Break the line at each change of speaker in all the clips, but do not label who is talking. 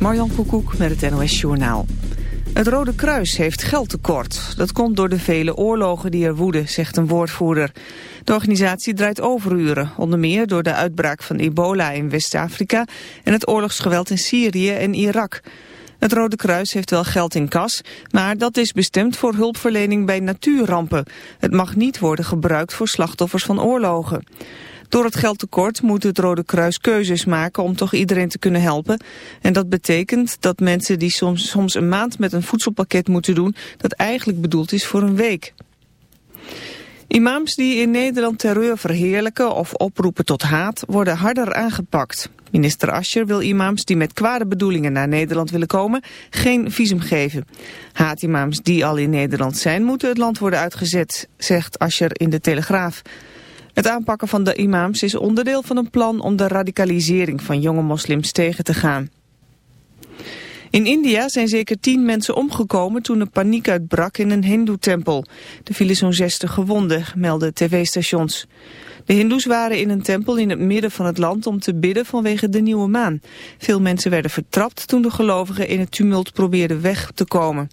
Marjan Koekoek met het NOS Journaal. Het Rode Kruis heeft geldtekort. Dat komt door de vele oorlogen die er woeden, zegt een woordvoerder. De organisatie draait overuren, onder meer door de uitbraak van ebola in West-Afrika... en het oorlogsgeweld in Syrië en Irak. Het Rode Kruis heeft wel geld in kas, maar dat is bestemd voor hulpverlening bij natuurrampen. Het mag niet worden gebruikt voor slachtoffers van oorlogen. Door het geldtekort moet het Rode Kruis keuzes maken om toch iedereen te kunnen helpen. En dat betekent dat mensen die soms, soms een maand met een voedselpakket moeten doen, dat eigenlijk bedoeld is voor een week. Imams die in Nederland terreur verheerlijken of oproepen tot haat worden harder aangepakt. Minister Ascher wil imams die met kwade bedoelingen naar Nederland willen komen geen visum geven. Haatimams die al in Nederland zijn moeten het land worden uitgezet, zegt Ascher in de Telegraaf. Het aanpakken van de imams is onderdeel van een plan om de radicalisering van jonge moslims tegen te gaan. In India zijn zeker tien mensen omgekomen toen er paniek uitbrak in een hindoe-tempel. Er vielen zo'n 60 gewonden, melden tv-stations. De hindoes waren in een tempel in het midden van het land om te bidden vanwege de nieuwe maan. Veel mensen werden vertrapt toen de gelovigen in het tumult probeerden weg te komen.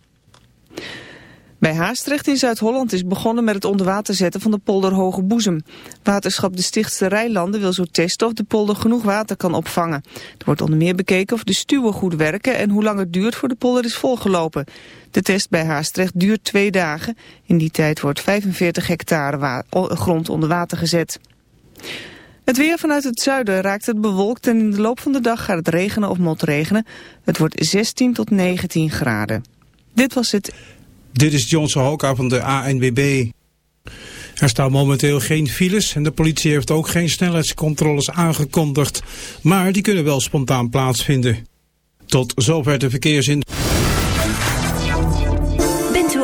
Bij Haastrecht in Zuid-Holland is begonnen met het onderwater zetten van de polder Hoge Boezem. Waterschap de Stichtse Rijlanden wil zo testen of de polder genoeg water kan opvangen. Er wordt onder meer bekeken of de stuwen goed werken en hoe lang het duurt voor de polder is volgelopen. De test bij Haastrecht duurt twee dagen. In die tijd wordt 45 hectare grond onder water gezet. Het weer vanuit het zuiden raakt het bewolkt en in de loop van de dag gaat het regenen of motregenen. Het wordt 16 tot 19 graden. Dit was het...
Dit is Johnson Hoka van de ANWB. Er staan momenteel geen files en de politie heeft ook geen snelheidscontroles aangekondigd. Maar die kunnen wel spontaan plaatsvinden. Tot zover de verkeersin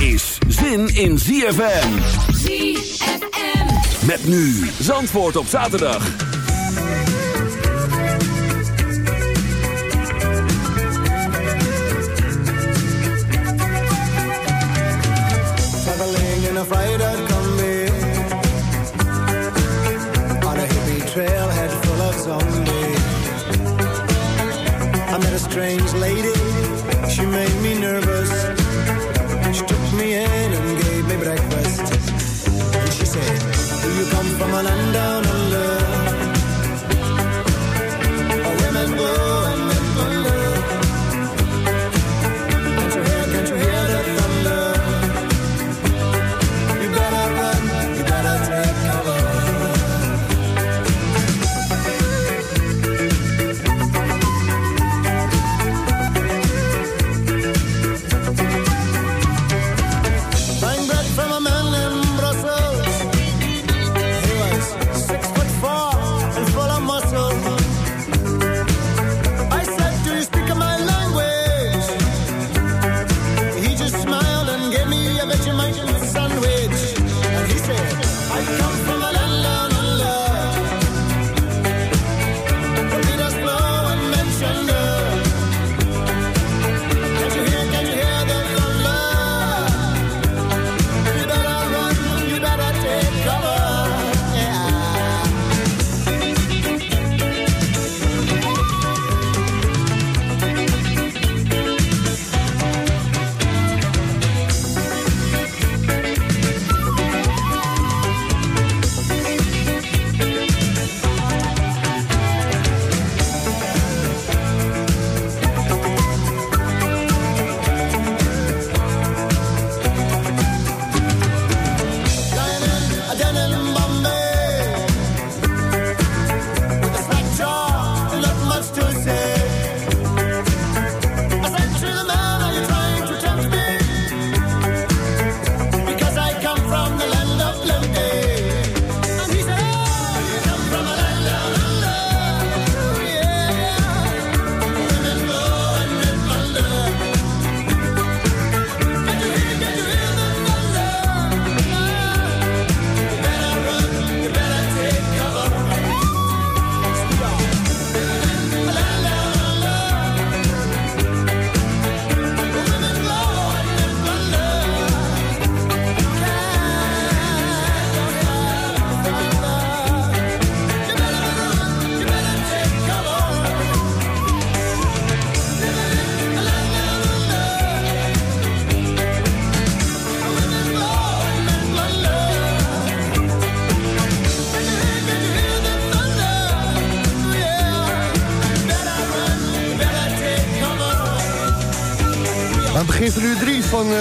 Is zin in ZFM.
ZFM.
Met nu Zandvoort op zaterdag.
Traveling in a freighter combi On a hippie trailhead full of zombies I met a strange lady,
Well, I know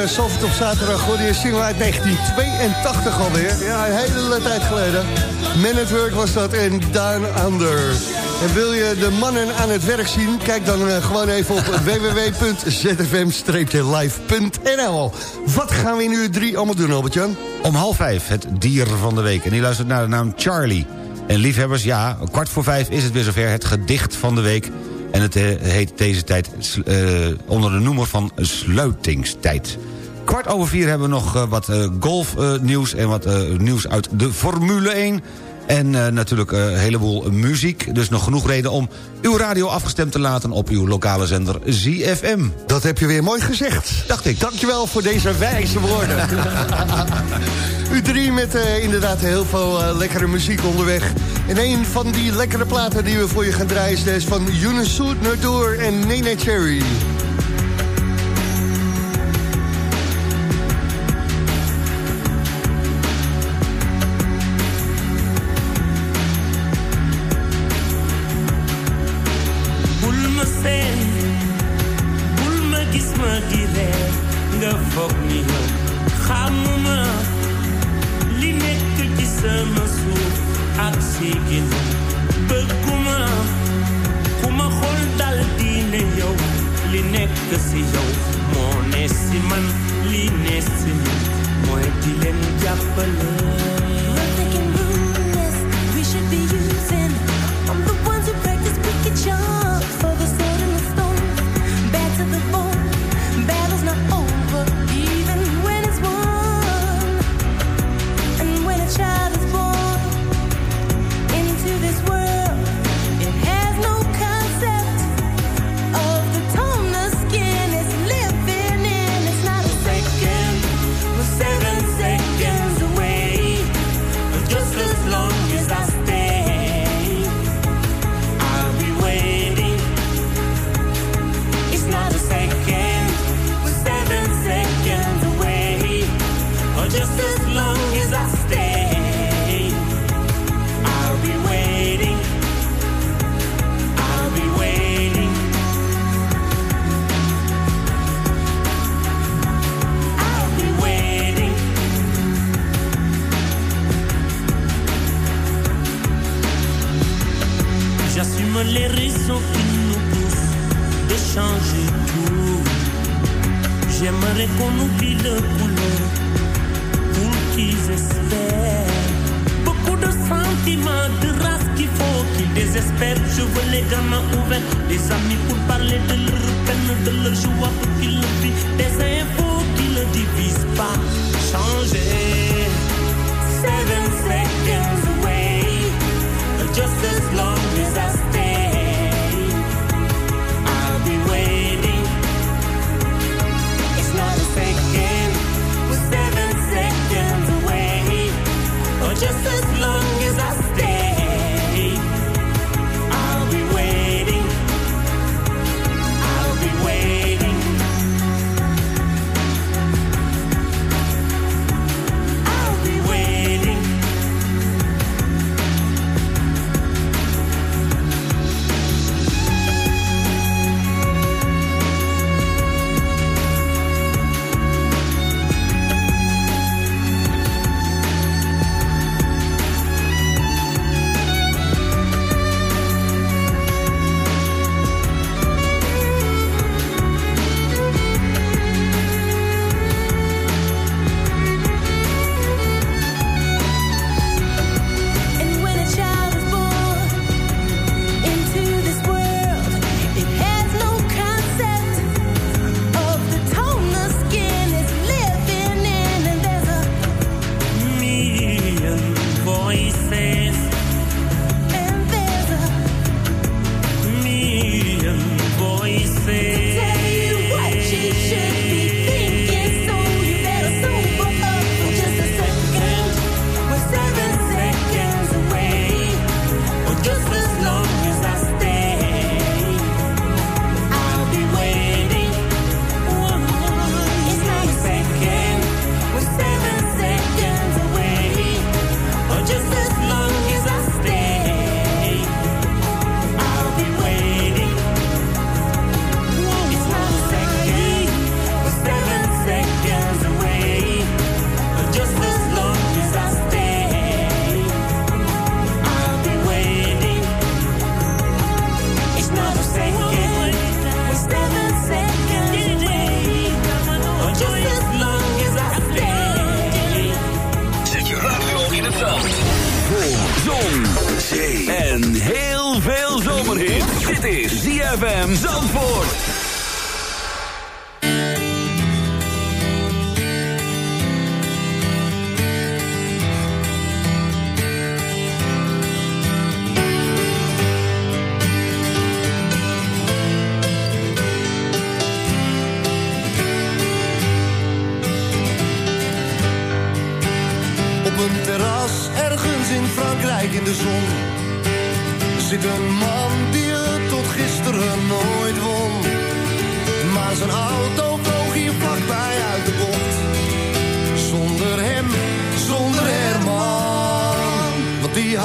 uh, Salford op zaterdag hoorde je single uit 1982 alweer. Ja, een hele tijd geleden. Man at Work was dat en Down Under. En wil je de mannen aan het werk zien? Kijk dan uh, gewoon even op www.zfm-live.nl Wat gaan we in uur 3 allemaal doen, Albert-Jan?
Om half vijf, het dier van de week. En die luistert naar de naam Charlie. En liefhebbers, ja, kwart voor vijf is het weer zover. Het gedicht van de week en het eh, heet deze tijd uh, onder de noemer van sluitingstijd. Kwart over vier hebben we nog uh, wat golfnieuws en wat nieuws uit de Formule 1. En uh, natuurlijk een heleboel muziek. Dus nog genoeg reden om uw radio afgestemd te laten op uw lokale zender ZFM.
Dat heb je weer mooi gezegd.
Dacht ik.
Dankjewel voor deze wijze woorden. U drie met uh, inderdaad heel veel lekkere muziek onderweg. En een van die lekkere platen die we voor je gaan draaien... is van Yunus Soet, en Nene Cherry.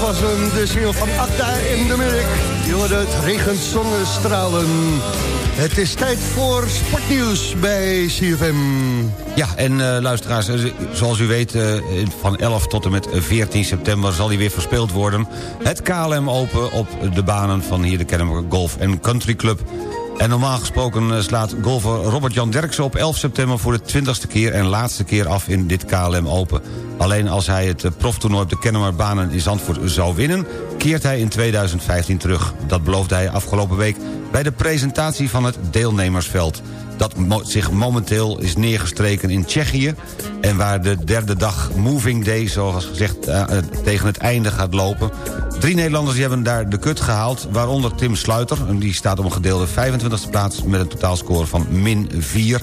dat
was hem, de single van Acta en de Munich. Je hoorde het regent zonnestralen. Het is tijd voor sportnieuws bij CFM.
Ja, en eh, luisteraars, eh, zoals u weet... eh, van 11 tot en met 14 september zal hij weer verspeeld worden. Het KLM Open op de banen van hier de Kennemer Golf Country Club. En normaal gesproken eh, slaat golfer Robert-Jan Derksen op 11 september... voor de 20ste keer en laatste keer af in dit KLM Open. Alleen als hij het eh, proftoernooi op de Kennemerbanen in Zandvoort zou winnen... keert hij in 2015 terug. Dat beloofde hij afgelopen week bij de presentatie van het deelnemersveld dat zich momenteel is neergestreken in Tsjechië... en waar de derde dag Moving Day, zoals gezegd, eh, tegen het einde gaat lopen. Drie Nederlanders die hebben daar de kut gehaald, waaronder Tim Sluiter... die staat op een gedeelde 25e plaats met een totaalscore van min 4...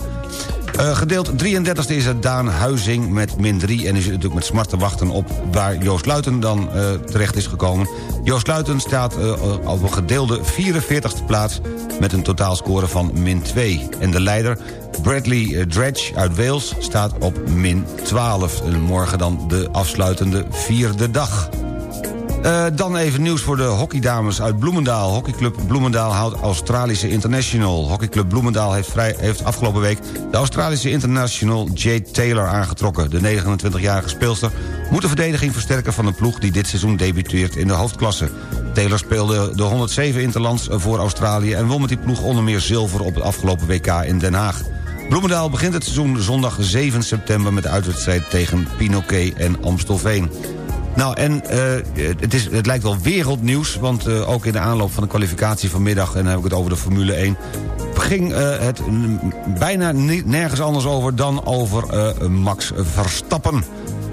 Eh, gedeeld 33e is het Daan Huizing met min 3. En is natuurlijk met smart te wachten op waar Joost Luiten dan eh, terecht is gekomen. Joost Luiten staat eh, op een gedeelde 44e plaats... met een totaalscore van min 2. En de leider Bradley Dredge uit Wales staat op min 12. En morgen dan de afsluitende vierde dag. Uh, dan even nieuws voor de hockeydames uit Bloemendaal. Hockeyclub Bloemendaal houdt Australische International. Hockeyclub Bloemendaal heeft, vrij, heeft afgelopen week... de Australische International Jade Taylor aangetrokken. De 29-jarige speelster moet de verdediging versterken van een ploeg... die dit seizoen debuteert in de hoofdklasse. Taylor speelde de 107 Interlands voor Australië... en won met die ploeg onder meer zilver op het afgelopen WK in Den Haag. Bloemendaal begint het seizoen zondag 7 september... met de uitwedstrijd tegen Pinoquet en Amstelveen. Nou, en uh, het, is, het lijkt wel wereldnieuws... want uh, ook in de aanloop van de kwalificatie vanmiddag... en dan heb ik het over de Formule 1... ging uh, het bijna nergens anders over dan over Max Verstappen.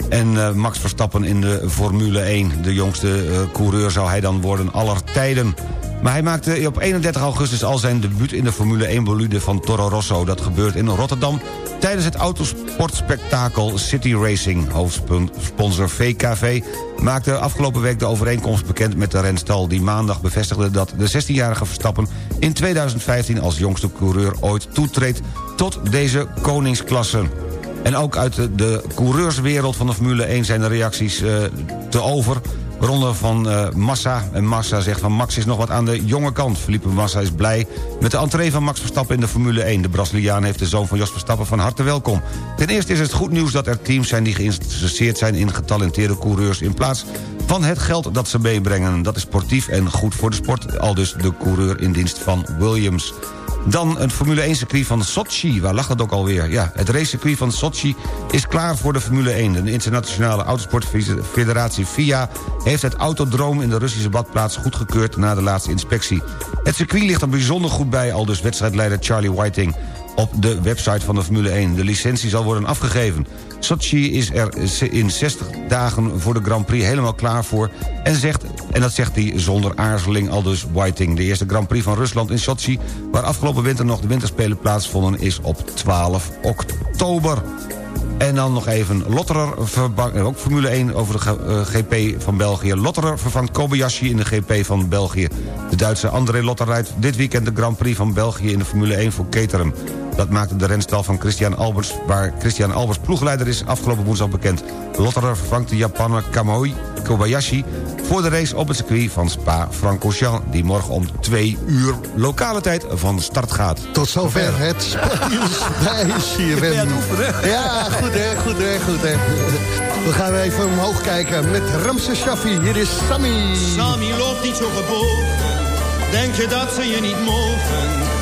En Max Verstappen in de Formule 1. De jongste coureur zou hij dan worden aller tijden. Maar hij maakte op 31 augustus al zijn debuut in de Formule 1 bolide van Toro Rosso. Dat gebeurt in Rotterdam tijdens het autosportspektakel City Racing. Hoofdsponsor VKV maakte afgelopen week de overeenkomst bekend met de renstal... die maandag bevestigde dat de 16-jarige Verstappen in 2015 als jongste coureur ooit toetreedt tot deze koningsklasse. En ook uit de, coureurswereld van de Formule 1 zijn de reacties uh, te over ronde van uh, Massa. En Massa zegt van Max is nog wat aan de jonge kant. Felipe Massa is blij met de entree van Max Verstappen in de Formule 1. De Braziliaan heeft de zoon van Jos Verstappen van harte welkom. Ten eerste is het goed nieuws dat er teams zijn die geïnteresseerd zijn... in getalenteerde coureurs in plaats van het geld dat ze meebrengen. Dat is sportief en goed voor de sport, al dus de coureur in dienst van Williams. Dan het Formule 1 circuit van Sochi. Waar lag dat ook alweer? Ja, het racecircuit van Sochi is klaar voor de Formule 1. De internationale autosportfederatie FIA heeft het autodroom in de Russische badplaats goedgekeurd na de laatste inspectie. Het circuit ligt er bijzonder goed bij, al dus wedstrijdleider Charlie Whiting op de website van de Formule 1. De licentie zal worden afgegeven. Sochi is er in 60 dagen voor de Grand Prix helemaal klaar voor... en, zegt, en dat zegt hij zonder aarzeling al dus Whiting. De eerste Grand Prix van Rusland in Sochi... waar afgelopen winter nog de winterspelen plaatsvonden... is op 12 oktober. En dan nog even Lotterer, ook Formule 1 over de GP eh, van België. Lotterer vervangt Kobayashi in de GP van België. De Duitse André Lotter rijdt dit weekend de Grand Prix van België... in de Formule 1 voor Caterham. Dat maakte de renstal van Christian Albers... waar Christian Albers ploegleider is afgelopen woensdag bekend. Lotterer vervangt de Japaner Kamoi Kobayashi... voor de race op het circuit van Spa-Francorchamps... die morgen om twee uur lokale tijd van start gaat.
Tot zover het sportnieuws bij CFM. Ja, goed hè, goed hè, goed hè. We gaan even omhoog kijken met Ramse Shaffi. Hier is Sammy.
Sammy loopt niet zo gebogen. Denk je dat ze je niet mogen?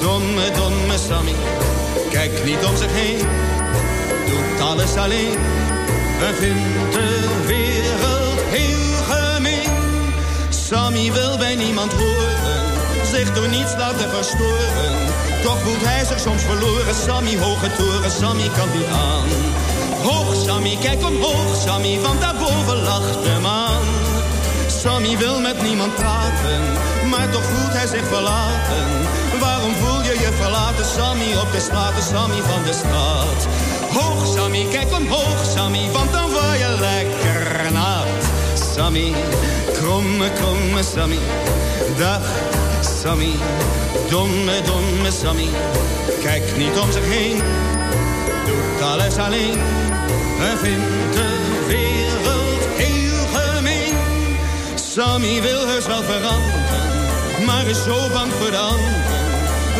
domme, domme Sammy Kijk niet om zich heen, doet alles alleen. We vindt de wereld heel gemeen. Sammy wil bij niemand horen, zich door niets laten verstoren. Toch voelt hij zich soms verloren. Sammy, hoge toren, Sammy kan niet aan. Hoog Sammy, kijk omhoog Sammy, want daarboven lacht de maan. Sammy wil met niemand praten, maar toch voelt hij zich verlaten. Waarom voel je je verlaten, Sammy, op de straat, Sammy van de stad? Hoog, Sammy, kijk omhoog, Sammy, want dan word je lekker nat. Sammy, kromme, kromme Sammy, dag Sammy, domme, domme Sammy. Kijk niet om zich heen, doet alles alleen en vindt de wereld heel gemeen. Sammy wil heus wel veranderen, maar is zo bang voor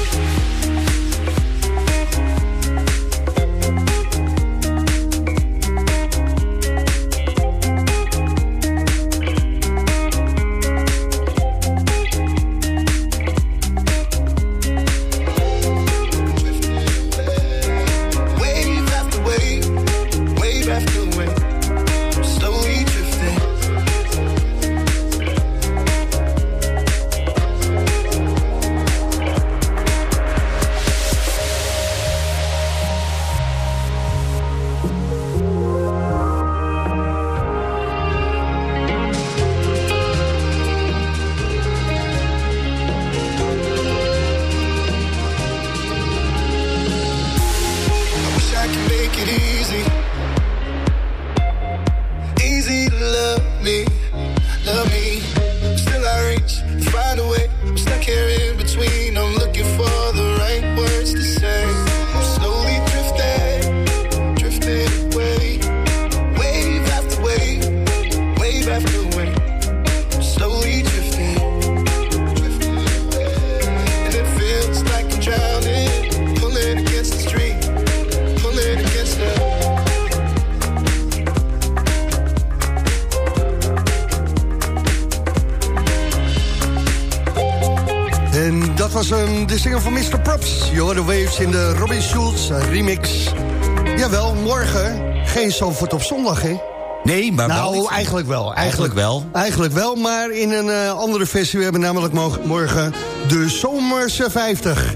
Morgen geen Zandvoort op zondag, hè?
Nee, maar
nou,
wel
eigenlijk wel.
Eigenlijk wel.
Eigenlijk wel, maar in een eh, andere versie. We hebben namelijk mo- morgen de Zomerse 50.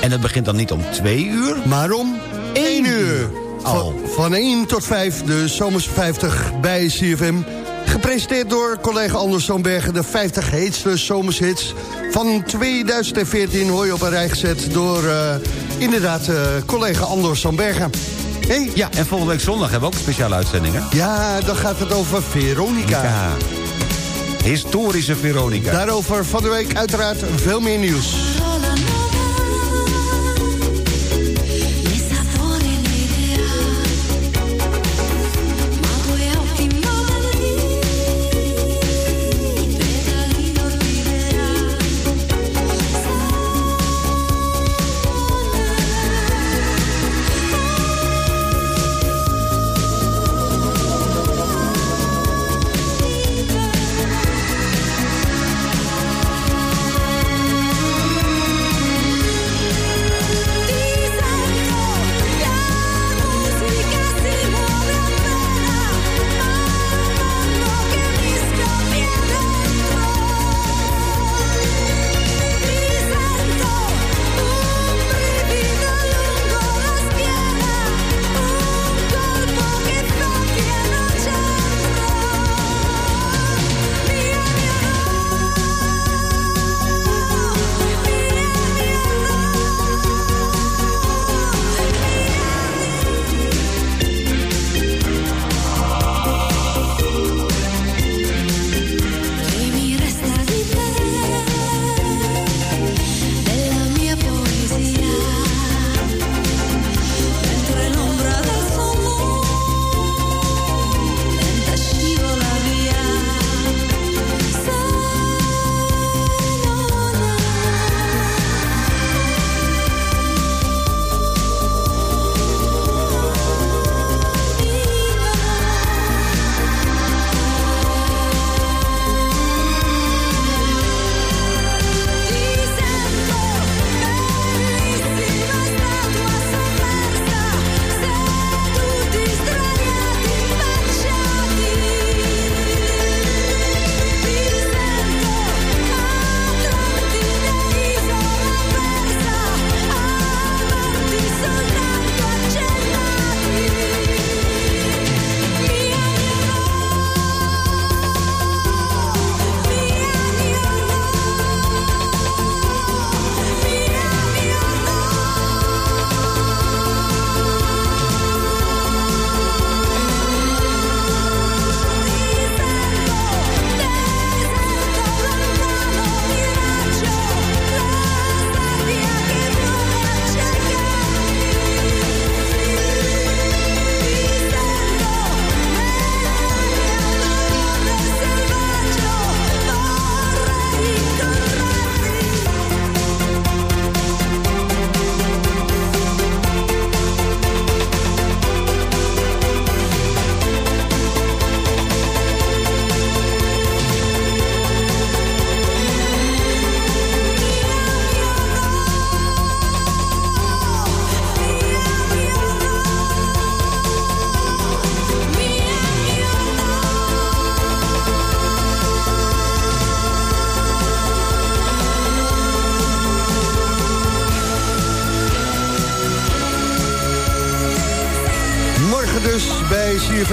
En dat begint dan niet om twee uur?
Maar om 1 uur. Van, van 1 tot 5, de Zomerse 50 bij CFM. Gepresenteerd door collega Anders Zoonbergen. De 50 heetste zomershits van 2014 hoor je op een rij gezet door eh, inderdaad eh, collega Anders Zoonbergen. Hey.
Ja, en volgende week zondag hebben we ook een speciale uitzending, hè?
Ja, dan gaat het over Veronica.
Ja. Historische Veronica.
Daarover van de week uiteraard veel meer nieuws.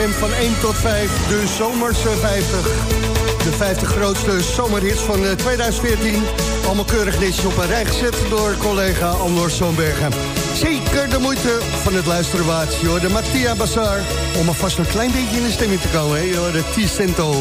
CFM van 1 tot 5, de Zomerse 50. De 50 grootste zomerhits van 2014. Eh, Allemaal keurig netjes op een rij gezet door collega Anders Zoonbergen. Zeker de moeite van het luisteren waard. De Mattia Bazaar. Om alvast een klein beetje in de stemming te komen. Hè? de Ticento.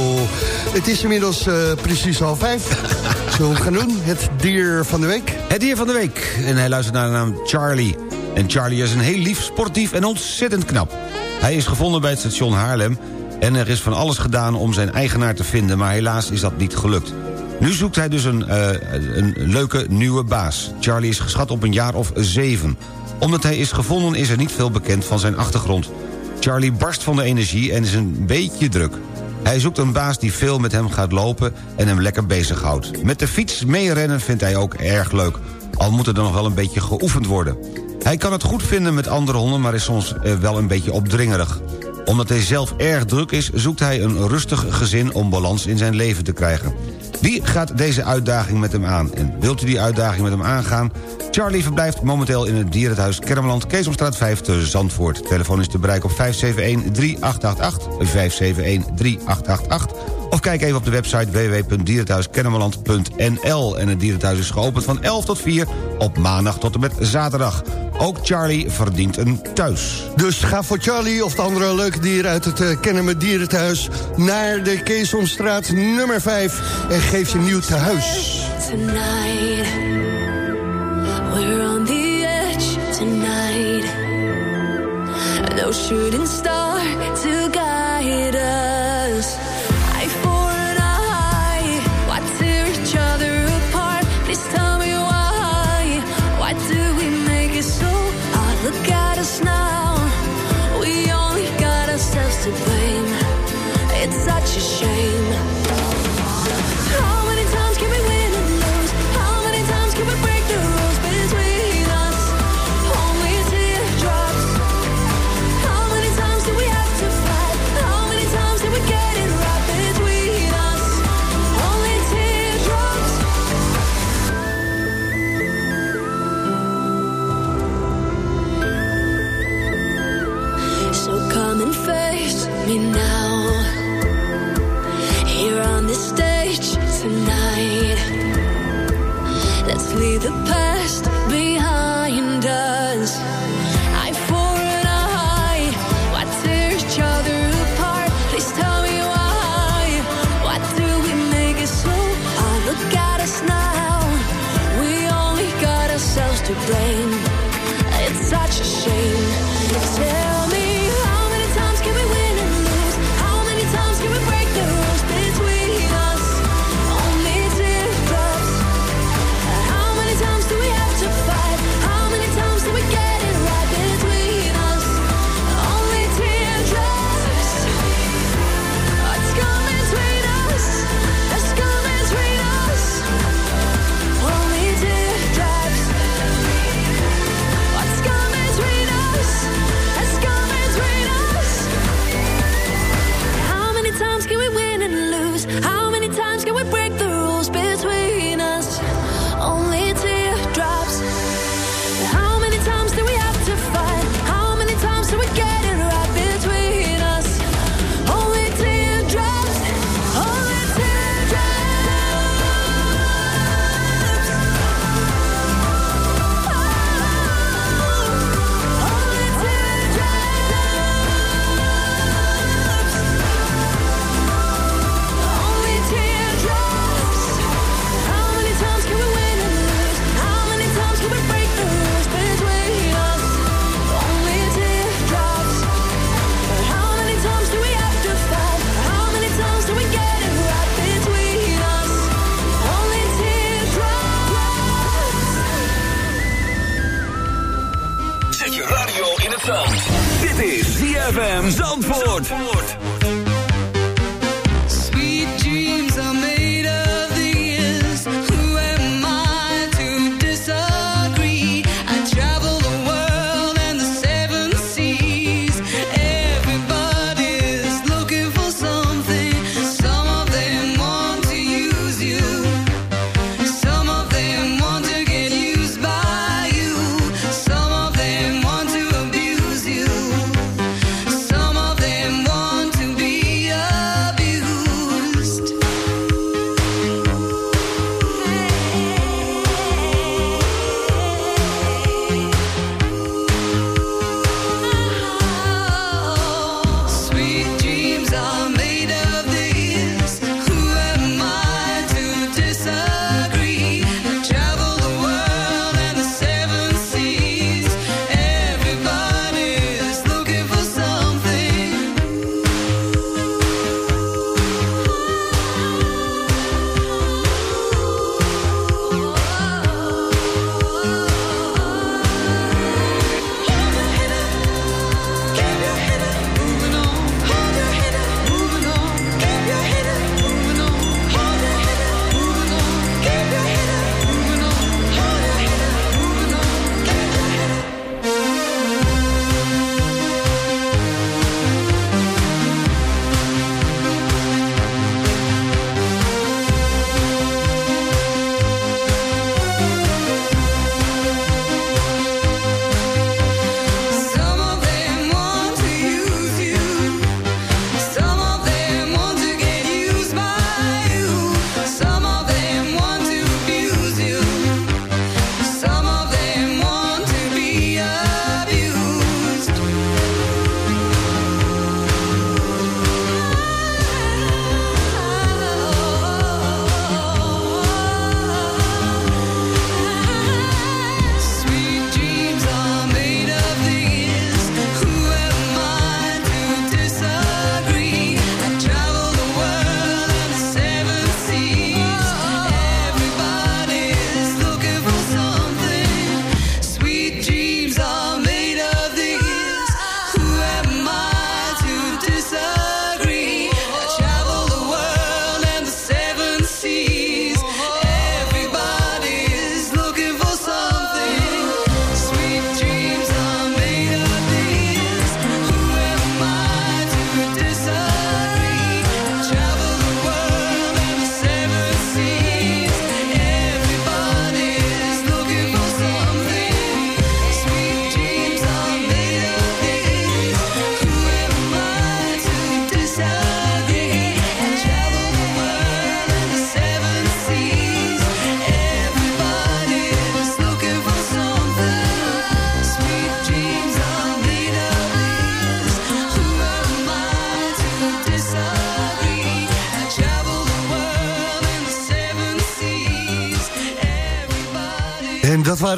Het is inmiddels uh, precies half vijf. Zullen we gaan doen? Het dier van de week.
Het dier van de week. En hij luistert naar de naam Charlie. En Charlie is een heel lief, sportief en ontzettend knap. Hij is gevonden bij het station Haarlem... en er is van alles gedaan om zijn eigenaar te vinden... maar helaas is dat niet gelukt. Nu zoekt hij dus een, uh, een leuke nieuwe baas. Charlie is geschat op een jaar of zeven. Omdat hij is gevonden is er niet veel bekend van zijn achtergrond. Charlie barst van de energie en is een beetje druk. Hij zoekt een baas die veel met hem gaat lopen en hem lekker bezighoudt. Met de fiets meerennen vindt hij ook erg leuk. Al moet er dan nog wel een beetje geoefend worden. Hij kan het goed vinden met andere honden, maar is soms eh, wel een beetje opdringerig. Omdat hij zelf erg druk is, zoekt hij een rustig gezin om balans in zijn leven te krijgen. Wie gaat deze uitdaging met hem aan? En wilt u die uitdaging met hem aangaan? Charlie verblijft momenteel in het dierenthuis Kermeland... Keesomstraat 5 te Zandvoort. Telefoon is te bereiken op 571-3888. 571-3888. Of kijk even op de website www.dierenthuiskennemerland.nl. En het dierenthuis is geopend van 11 tot 4 op maandag tot en met zaterdag. Ook Charlie verdient een thuis.
Dus ga voor Charlie of de andere leuke dieren uit het uh, Kennemer Dierenthuis... naar de Keesomstraat nummer 5 en geef je nieuw thuis. Tonight, we're on the edge tonight. No shooting star to guide us. ZFM.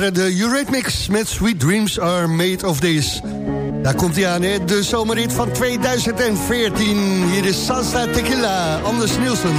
Eh, de Eurythmics met Sweet Dreams Are Made Of This. Daar komt hij aan, hè? de zomerrit van 2014. Hier is Salsa Tequila, Anders Nielsen.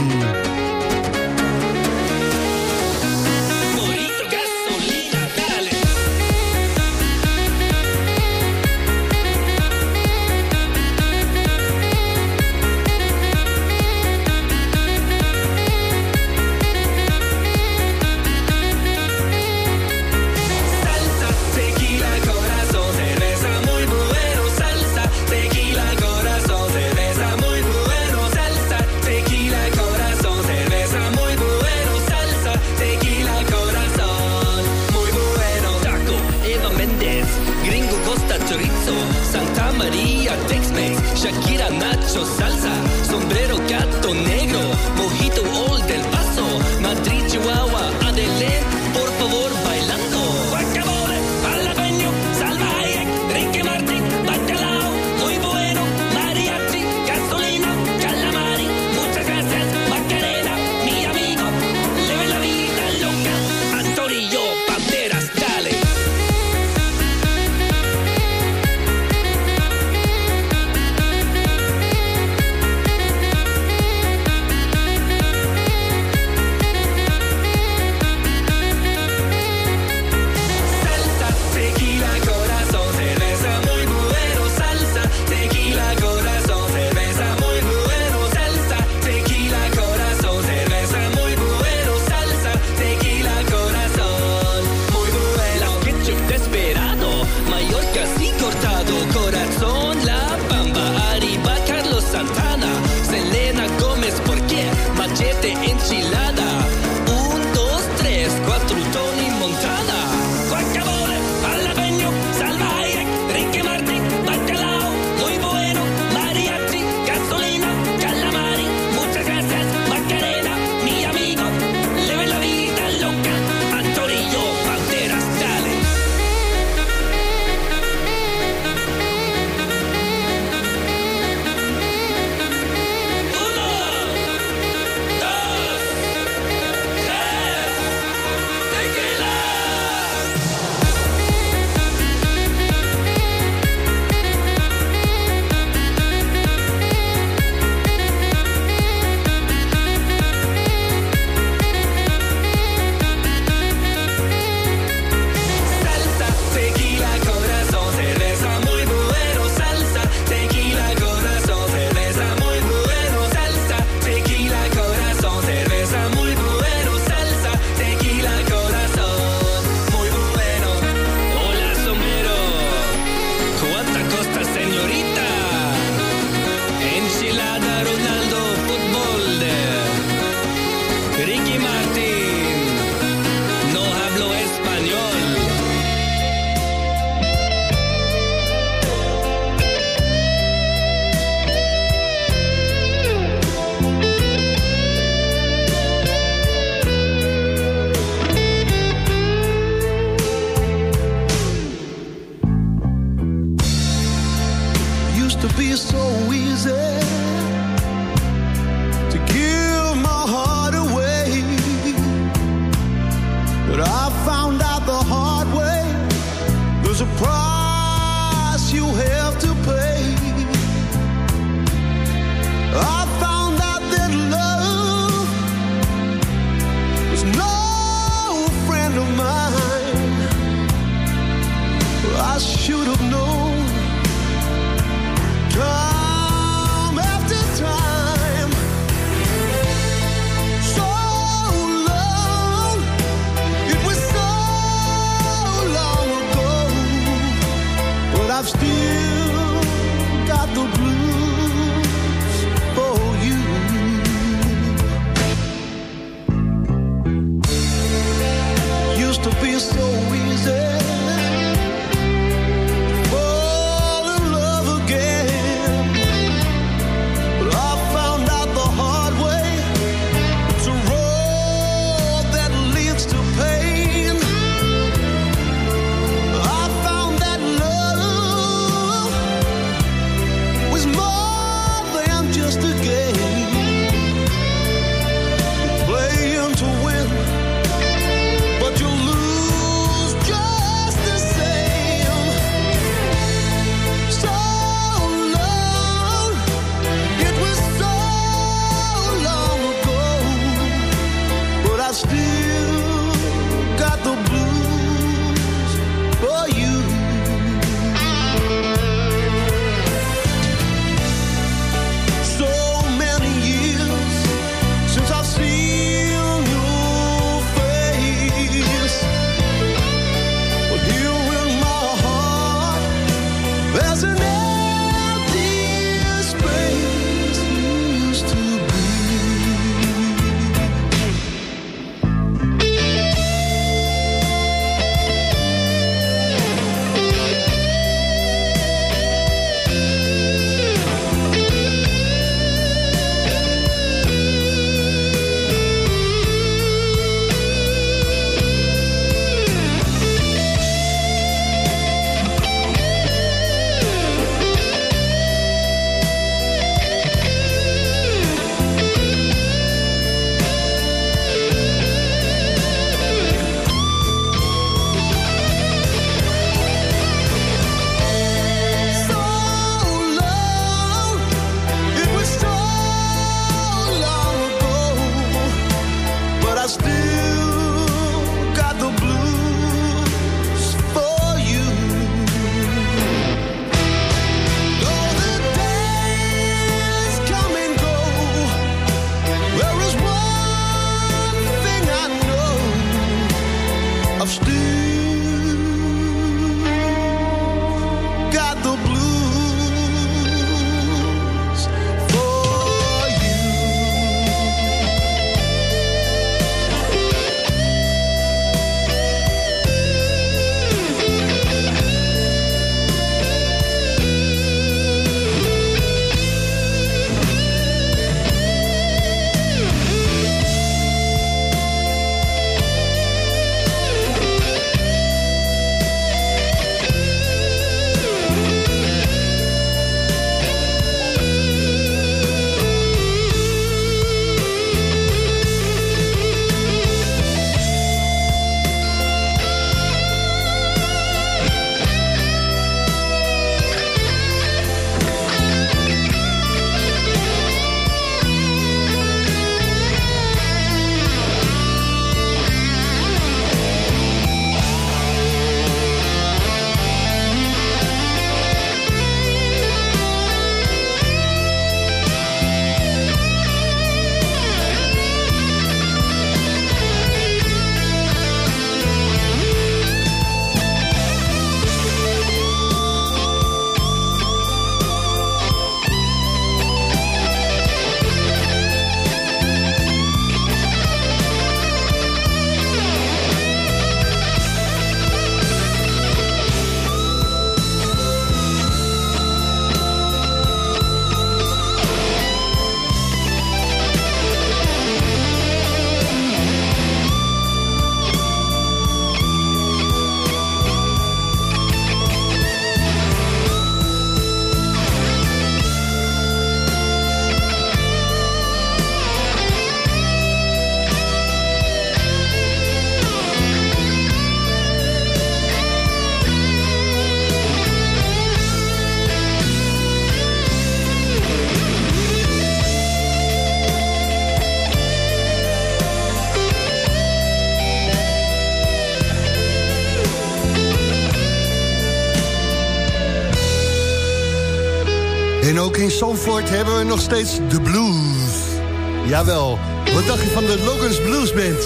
Zandvoort hebben we nog steeds de blues. Jawel, wat dacht je van de Logans Blues Band?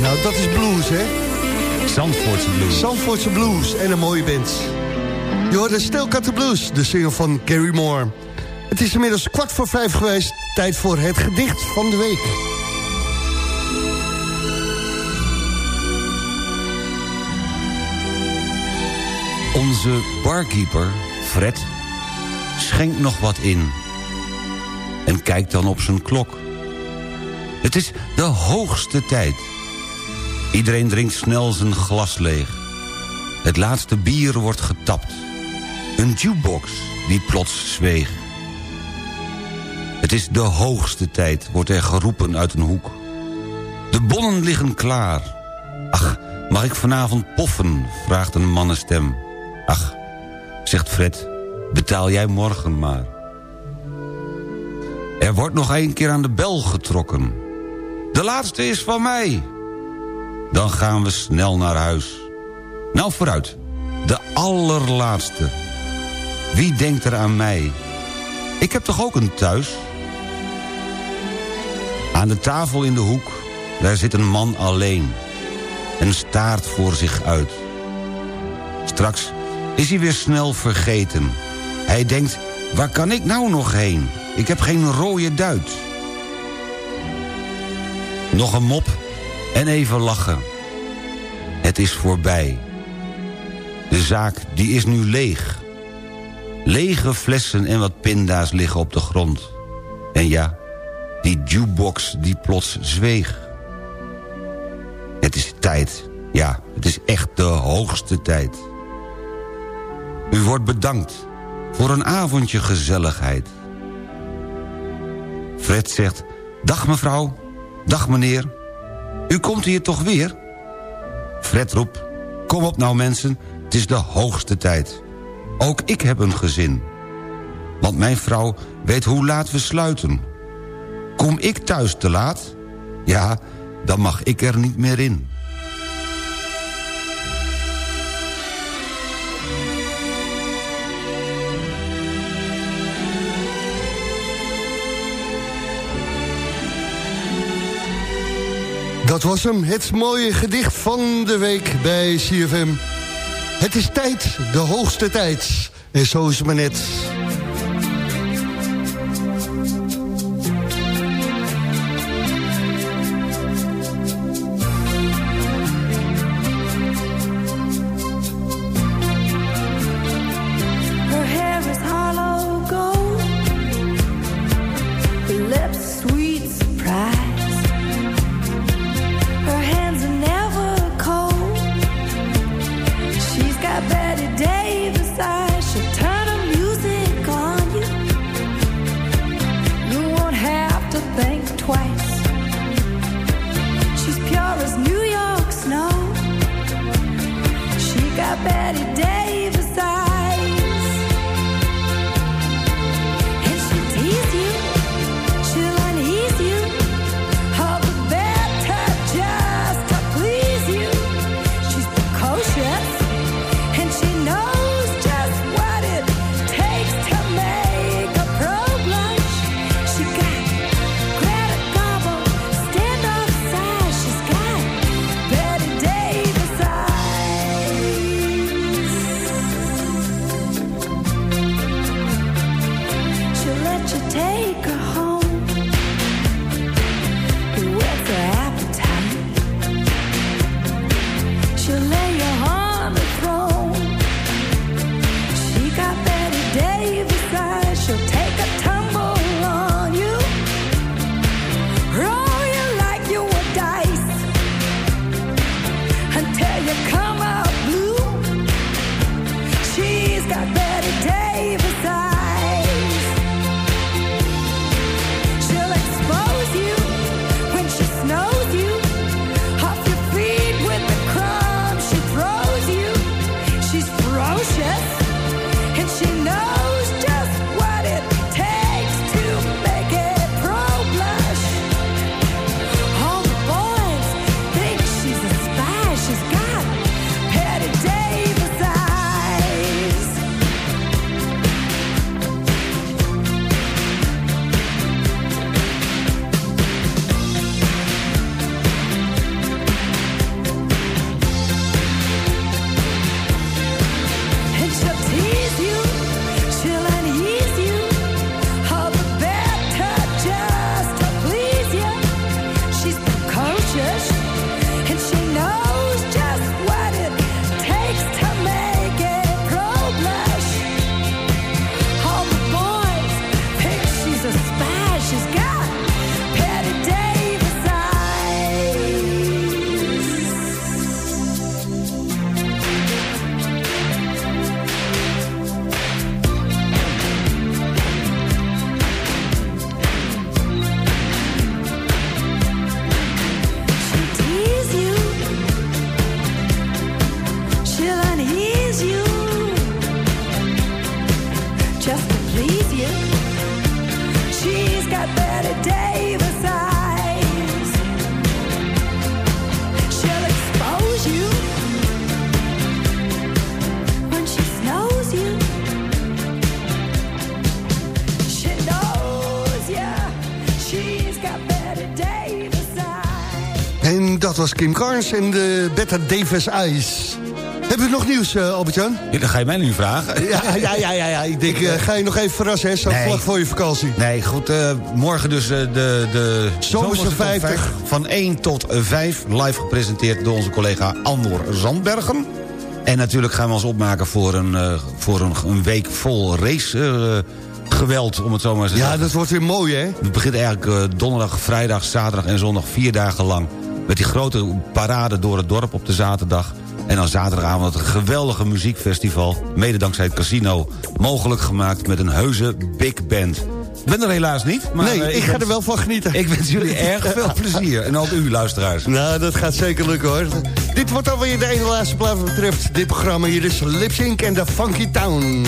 Nou, dat is blues, hè?
Zandvoortse blues.
Zandvoortse blues en een mooie band. Je hoorde Still Cut the Blues, de single van Gary Moore. Het is inmiddels kwart voor vijf geweest. Tijd voor het gedicht van de week.
Onze barkeeper, Fred, schenkt nog wat in. En kijkt dan op zijn klok. Het is de hoogste tijd. Iedereen drinkt snel zijn glas leeg. Het laatste bier wordt getapt. Een jukebox die plots zweeg. Het is de hoogste tijd, wordt er geroepen uit een hoek. De bonnen liggen klaar. Ach, mag ik vanavond poffen, vraagt een mannenstem. Ach, zegt Fred, betaal jij morgen maar. Er wordt nog een keer aan de bel getrokken. De laatste is van mij. Dan gaan we snel naar huis. Nou, vooruit. De allerlaatste. Wie denkt er aan mij? Ik heb toch ook een thuis? Aan de tafel in de hoek, daar zit een man alleen. En staart voor zich uit. Straks is hij weer snel vergeten. Hij denkt, waar kan ik nou nog heen? Ik heb geen rode duit. Nog een mop en even lachen. Het is voorbij. De zaak die is nu leeg. Lege flessen en wat pinda's liggen op de grond. En ja, die jukebox die plots zweeg. Het is tijd. Ja, het is echt de hoogste tijd. U wordt bedankt voor een avondje gezelligheid. Fred zegt, dag mevrouw, dag meneer. U komt hier toch weer? Fred roept, kom op nou mensen, het is de hoogste tijd. Ook ik heb een gezin. Want mijn vrouw weet hoe laat we sluiten. Kom ik thuis te laat? Ja, dan mag ik er niet meer in.
Dat was hem, het mooie gedicht van de week bij CFM. Het is tijd, de hoogste tijd. En zo is het maar net. Dat was Kim Carnes en de Bette Davis Eyes. Hebben we nog nieuws, eh, Albert-Jan?
Ja, dan ga je mij nu vragen.
Ja, ja, ja, ja, ja. Ik denk, eh, ga je nog even verrassen, hè? Zo
Nee.
vlak voor je vakantie.
Nee, goed, eh, morgen dus eh, de, de
Zomerse
top
50.
Van 1 tot 5, live gepresenteerd door onze collega Andor Zandbergen. En natuurlijk gaan we ons opmaken voor een, eh, voor een, een week vol race... eh, geweld, om het zo maar te
Ja,
zeggen.
dat wordt weer mooi, hè?
Het begint eigenlijk eh, donderdag, vrijdag, zaterdag en zondag vier dagen lang. Met die grote parade door het dorp op de zaterdag. En dan zaterdagavond het geweldige muziekfestival. Mede dankzij het casino. Mogelijk gemaakt met een heuse big band. Ik ben er helaas niet. Maar
nee,
eh,
ik ga
wens-
er wel van genieten.
Ik wens jullie erg veel plezier. En ook u, luisteraars.
Nou, dat gaat zeker lukken, hoor. Dit wordt alweer de ene laatste plaat wat betreft dit programma. Hier is Lip Sync en de Funky Town.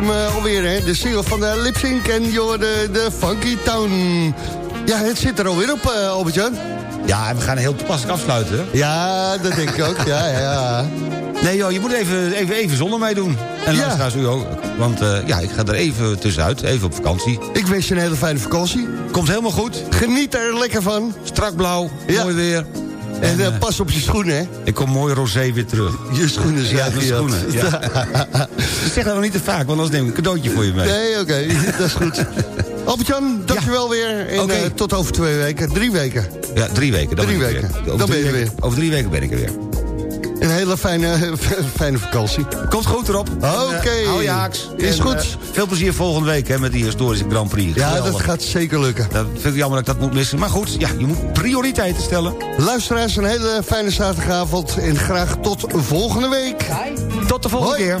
Hem eh, alweer, hè? De single van de Lip Sync en joh, de, de Funky Town. Ja, het zit er alweer op, eh, Albert-Jan.
Ja, en we gaan heel toepasselijk afsluiten. hè?
Ja, dat denk ik ook. Ja, ja.
Nee joh, je moet even, even, even zonder mij doen. En
Ja.
luisteraars u ook. Want eh, ja, ik ga er even tussenuit, even op vakantie.
Ik wens je een hele fijne vakantie.
komt helemaal goed.
Geniet er lekker van.
Strak blauw, mooi weer.
En, eh,
eh,
pas op je schoenen, hè?
Ik kom mooi rosé weer terug.
Je schoenen zijn
Ja, schoenen. Ja. zeg dat wel niet te vaak, want anders neem ik een cadeautje voor je mee.
Nee, oké, dat is goed. Albert-Jan, dankjewel weer. En eh, tot over twee weken. Drie weken.
Ja, drie weken. Dan
Drie
ben
weken.
weer. Over
Dan
drie
ben je er
weken- Over drie weken ben ik er weer.
Een hele fijne, fijne vakantie.
Komt goed erop.
Oké.
Eh, hou je haaks.
Is
En,
goed.
eh, veel plezier volgende week hè, met die historische Grand Prix.
ja,
Geweldig.
dat gaat zeker lukken.
Dat vind ik jammer dat ik dat moet missen. Maar goed, ja, je moet prioriteiten stellen.
Luisteraars, een hele fijne zaterdagavond. En graag tot volgende week.
Tot de volgende
Hoi.
keer.